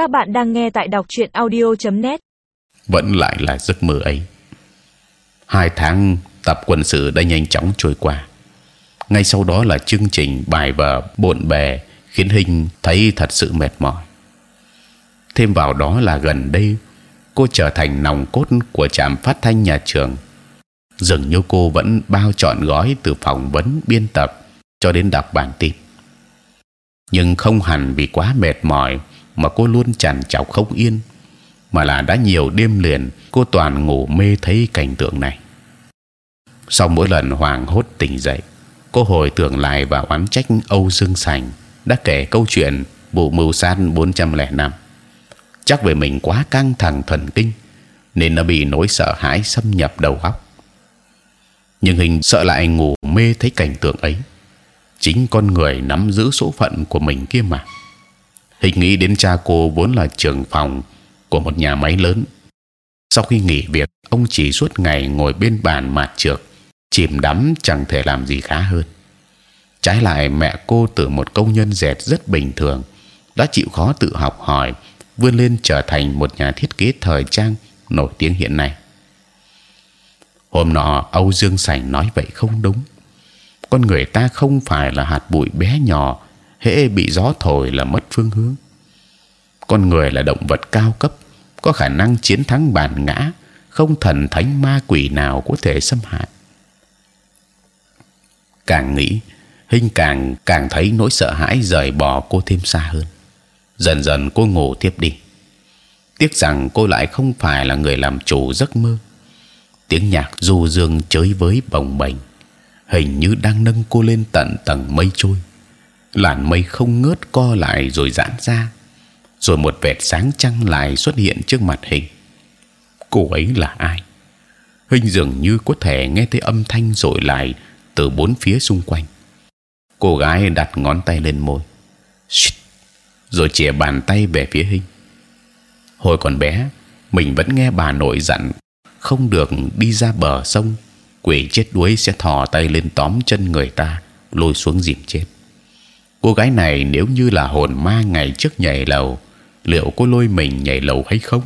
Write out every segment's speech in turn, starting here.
Các bạn đang nghe tại đọc truyện audio.net. Vẫn lại là giấc mơ ấy. Hai tháng tập quân sự đã nhanh chóng trôi qua. Ngay sau đó là chương trình bài và bộn bề khiến hình thấy thật sự mệt mỏi. Thêm vào đó là gần đây, cô trở thành nòng cốt của trạm phát thanh nhà trường. Dường như cô vẫn bao trọn gói từ phỏng vấn, biên tập cho đến đọc bản tin. Nhưng không hẳn vì quá mệt mỏi mà cô luôn chằn chọc không yên, mà là đã nhiều đêm liền cô toàn ngủ mê thấy cảnh tượng này. Sau mỗi lần hoàng hốt tỉnh dậy, cô hồi tưởng lại và oán trách Âu Dương Sành đã kể câu chuyện vụ mưu sát 405 chắc về mình quá căng thẳng thần kinh nên nó bị nỗi sợ hãi xâm nhập đầu óc. Nhưng hình sợ lại ngủ mê thấy cảnh tượng ấy chính con người nắm giữ số phận của mình kia mà hình nghĩ đến cha cô vốn là trưởng phòng của một nhà máy lớn sau khi nghỉ việc ông chỉ suốt ngày ngồi bên bàn mạt trược chìm đắm chẳng thể làm gì khá hơn trái lại mẹ cô từ một công nhân dệt rất bình thường đã chịu khó tự học hỏi vươn lên trở thành một nhà thiết kế thời trang nổi tiếng hiện nay. Hôm nọ Âu Dương Sảnh nói vậy không đúng. Con người ta không phải là hạt bụi bé nhỏ, hễ bị gió thổi là mất phương hướng. Con người là động vật cao cấp, có khả năng chiến thắng bản ngã, không thần thánh ma quỷ nào có thể xâm hại. Càng nghĩ, hình càng càng thấy nỗi sợ hãi rời bỏ cô thêm xa hơn dần dần cô ngủ tiếp đi tiếc rằng cô lại không phải là người làm chủ giấc mơ tiếng nhạc du dương chới với bồng bềnh hình như đang nâng cô lên tận tầng mây trôi làn mây không ngớt co lại rồi giãn ra rồi một vệt sáng trăng lại xuất hiện trước mặt hình. Cô ấy là ai? Hình dường như có thể nghe thấy âm thanh rồi lại từ bốn phía xung quanh. Cô gái đặt ngón tay lên môi. Shit! Rồi chìa bàn tay về phía hình. Hồi còn bé, mình vẫn nghe bà nội dặn không được đi ra bờ sông, quỷ chết đuối sẽ thò tay lên tóm chân người ta, lôi xuống dìm chết. Cô gái này nếu như là hồn ma ngày trước nhảy lầu, liệu cô lôi mình nhảy lầu hay không?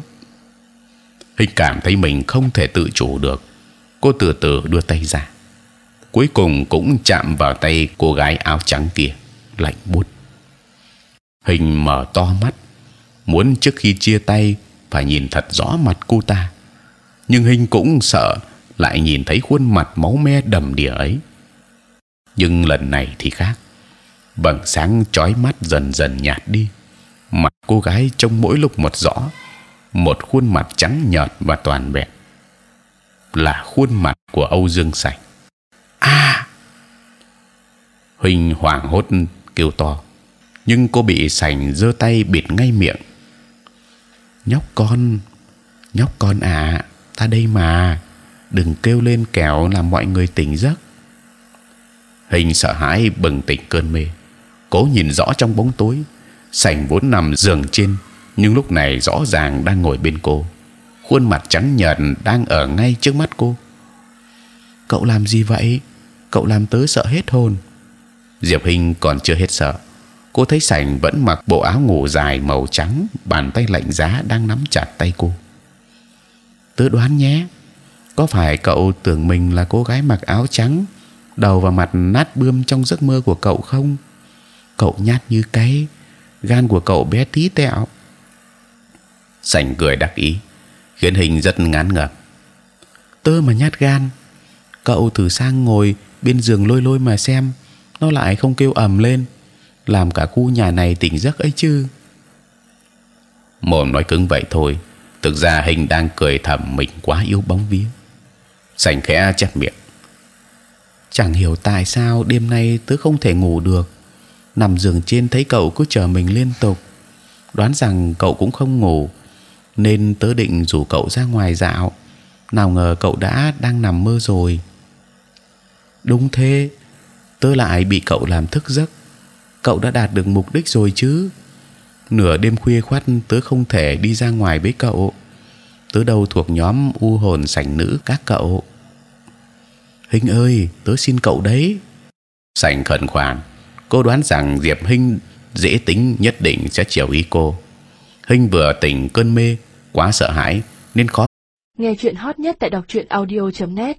Hình cảm thấy mình không thể tự chủ được, cô từ từ đưa tay ra, cuối cùng cũng chạm vào tay cô gái áo trắng kia, lạnh buốt. Hình mở to mắt. Muốn trước khi chia tay phải nhìn thật rõ mặt cô ta. Nhưng hình cũng sợ lại nhìn thấy khuôn mặt máu me đầm đìa ấy. Nhưng lần này thì khác bằng sáng chói mắt dần dần nhạt đi. Mặt cô gái trông mỗi lúc một rõ. Một khuôn mặt trắng nhợt và toàn vẹn. Là khuôn mặt của Âu Dương Sảnh. A, à! Huỳnh hoảng hốt kêu to. Nhưng cô bị sành giơ tay bịt ngay miệng. Nhóc con nhóc con à ta đây mà. Đừng kêu lên kẻo làm mọi người tỉnh giấc. Hình sợ hãi bừng tỉnh cơn mê cố nhìn rõ trong bóng tối, sành vốn nằm giường trên, nhưng lúc này rõ ràng đang ngồi bên cô. Khuôn mặt trắng nhợt đang ở ngay trước mắt cô. Cậu làm gì vậy? Cậu làm tớ sợ hết hồn. Diệp hình còn chưa hết sợ, cô thấy sành vẫn mặc bộ áo ngủ dài màu trắng, bàn tay lạnh giá đang nắm chặt tay cô. Tớ đoán nhé, có phải cậu tưởng mình là cô gái mặc áo trắng, đầu và mặt nát bươm trong giấc mơ của cậu không? Cậu nhát như cái gan của cậu bé tí tẹo. Sảnh cười đắc ý khiến hình rất ngán ngẩm tớ mà nhát gan cậu thử sang ngồi bên giường lôi lôi mà xem nó lại không kêu ầm lên. Làm cả khu nhà này tỉnh giấc ấy chứ. Mồm nói cứng vậy thôi thực ra hình đang cười thầm mình quá yêu bóng vía. Sành khẽ chặt miệng. Chẳng hiểu tại sao đêm nay tớ không thể ngủ được nằm giường trên thấy cậu cứ chờ mình liên tục. Đoán rằng cậu cũng không ngủ, nên tớ định rủ cậu ra ngoài dạo. Nào ngờ cậu đã đang nằm mơ rồi. Đúng thế, tớ lại bị cậu làm thức giấc. Cậu đã đạt được mục đích rồi chứ? Nửa đêm khuya khoắt, tớ không thể đi ra ngoài với cậu. Tớ đâu thuộc nhóm u hồn sảnh nữ các cậu. Hình ơi, tớ xin cậu đấy. Sảnh khẩn khoản cô đoán rằng diệp hinh dễ tính nhất định sẽ chiều ý cô. Hinh vừa tỉnh cơn mê, quá sợ hãi nên khó Nghe chuyện hot nhất tại đọc truyện audio.net